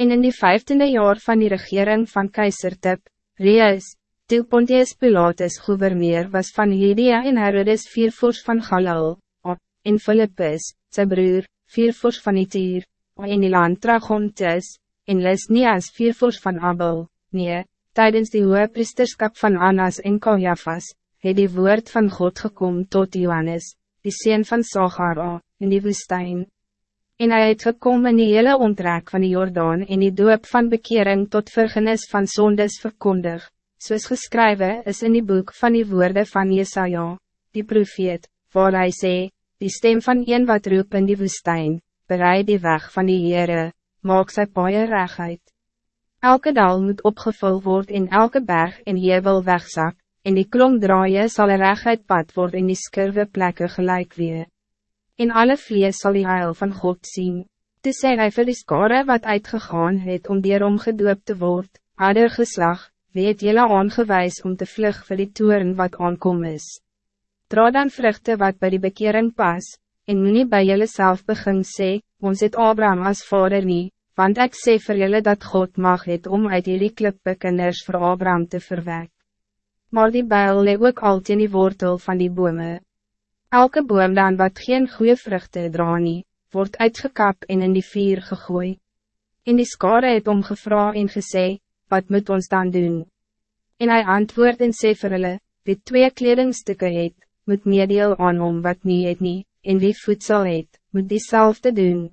En in die vijftiende jaar van die regering van keizer Tip, Reus, toe Pontius Pilatus gouverneur was van Judea en Herodes viervoors van Galil, en Philippus, zijn broer, viervoors van Itier, en die land Tragontes, en Lisnias viervoors van Abel, nee, tijdens die hoge priesterskap van Annas en Kaljafas, het die woord van God gekom tot Johannes, die sien van Sagara, in die woestijn. En hij het gekom in die hele ontrek van die Jordaan en die doop van bekering tot vergenis van zondes verkondig, soos geskrywe is in die boek van die woorden van Jesaja, die profeet, waar hij sê, die stem van een wat roep in die woestijn, bereid die weg van die Heere, maak sy paie regheid. Elke dal moet opgevul worden in elke berg en jebel wegzak, en die klomp draaie sal een reguit pad word in die skirwe plekke gelijk weer. In alle vlees zal die heil van God zien. Toe sê hy vir die skare wat uitgegaan het om dierom gedoop te word, ander geslag, weet jylle aangewijs om te vlug vir die toeren wat aankom is. Dra dan vruchten wat bij die bekering pas, en moet nie by jylle self begin sê, ons het Abraham als vader nie, want ik sê vir jylle dat God mag het om uit hierdie klippe kinders vir Abraham te verwek maar die bijl lee ook al in die wortel van die bome. Elke boom dan wat geen goede vruchten dra nie, word uitgekap en in die vier gegooi. In die skare het om gevra en gesê, wat moet ons dan doen? En hij antwoord en sê vir hulle, wie twee kledingstukken het, moet meedeel aan om wat nie het nie, en wie voedsel het, moet diezelfde doen.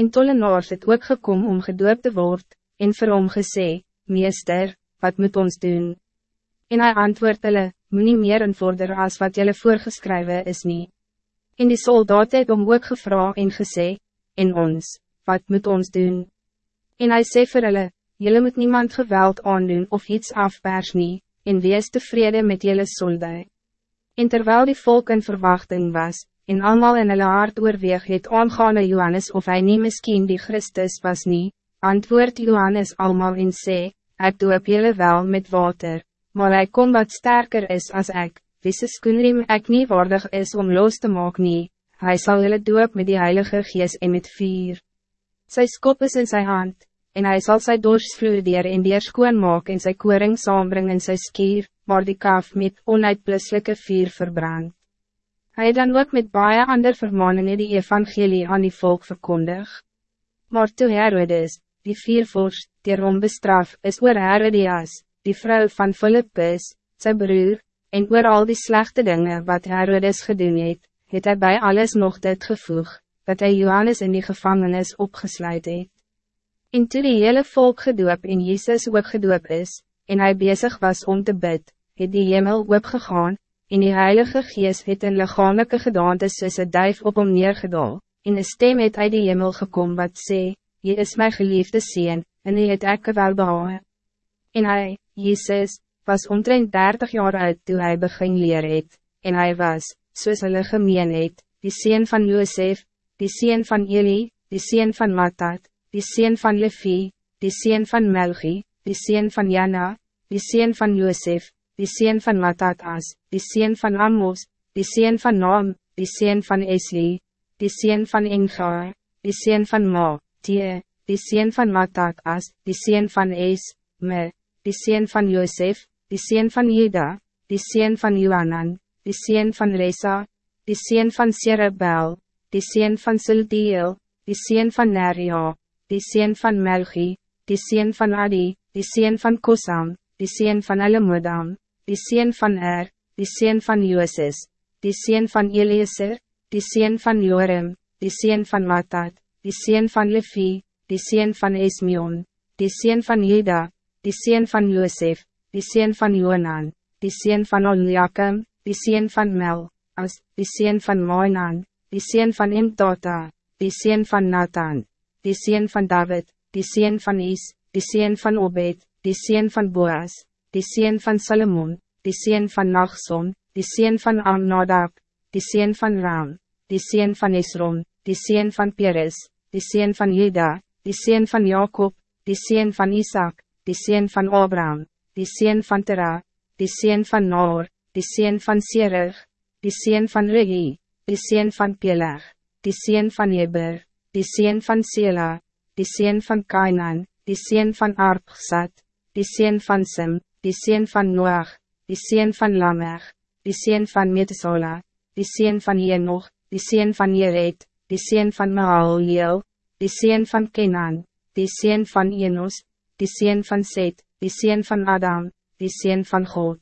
En tollenaars het ook gekom om gedoop te word, en vir hom gesê, meester, wat moet ons doen? En hij antwoord hulle, moet nie meer invorder as wat julle voorgeskrywe is nie. En die soldaat het om ook gevra en gesê, en ons, wat moet ons doen? En hij sê vir hulle, julle moet niemand geweld aandoen of iets afpers nie, en wees tevreden met julle solde. En terwijl die volk in verwachting was, en allemaal in hulle hart oorweeg het aangaande Johannes of hij niet misschien die Christus was nie, antwoord Johannes allemaal en sê, ek doop julle wel met water, maar hij kon wat sterker is als ik, wisse skoenriem ek nie waardig is om los te maak nie, hy sal hulle doop met die heilige gees en met vier. Sy skop is in zijn hand, en hij zal sy dorsvloer dier en dier skoon maak en sy koring saambring in sy skier, maar die kaf met onuitblisselike vier verbrand. Hij het dan ook met baie ander vermaningen die evangelie aan die volk verkondig. Maar toe Herodes, die viervorst, die bestraf, is oor Herodias, die vrouw van Philippus, zijn broer, en oor al die slechte dingen wat Herodes gedoen het, het hy bij alles nog dit gevoeg, dat hij Johannes in die gevangenis opgesluit het. En toe die hele volk gedoop en Jezus ook gedoop is, en hij bezig was om te bid, het die hemel opgegaan, en die Heilige Geest het in lichamelijke gedaante soos een duif op hom neergedaal, en een stem het uit die hemel gekom wat sê, Je is mijn geliefde Seen, en hy het ek wel behaal. En hij, Jezus, was omtrent 30 jaar oud toen hij begin leer het, en hij was, soos hulle gemeen het, die sien van Josef, die sien van Eli, die sien van Matat, die sien van Levi, die sien van Melchi, die sien van Jana, die sien van Josef, die sien van Matatas, die sien van Amos, die sien van Naam, die sien van Esli, die sien van Ingar, die sien van Ma, die, die sien van Matatas, die sien van Es, Me, die sien van Josef, die sien van Juda, die sien van Johanan, die sien van Reza, die sien van Serebel, die sien van Sildiel, die sien van Neria, die sien van Melchi, die sien van Adi, die sien van Kosam, die sien van Alamudam, die sien van Er, die sien van Joses, die sien van Eliezer, die sien van Jorim, die sien van Matat, die sien van Levi, die sien van Esmion, die sien van Juda, die sien van Josef, die sien van Jonan, die sien van Oliakim, die sien van Mel, as, die sien van Moinan, die sien van Imtota, die sien van Nathan, die sien van David, die sien van Is, die sien van Obed, die sien van Boas, die sien van Salomon, die sien van Nachson, die sien van Amnadab, die sien van Ram, die sien van Esrom, die sien van Peres, die sien van Juda, die sien van Jacob, die sien van Isaac, die sien van Abraham, die sien van Tera, die sien van Noor, die sien van Serig, die sien van Regi, die sien van Peleg, die sien van Eber, die sien van Sela, die sien van Kainan, die sien van Arpsat, die sien van Sim, die sien van Noach, die sien van Lamech, die sien van Metzola, die sien van Jenoch, die sien van Jered, die sien van Mahaleel, die sien van Kenan, die sien van Enos, die sien van Seth, die sien van Adam, die sien van God.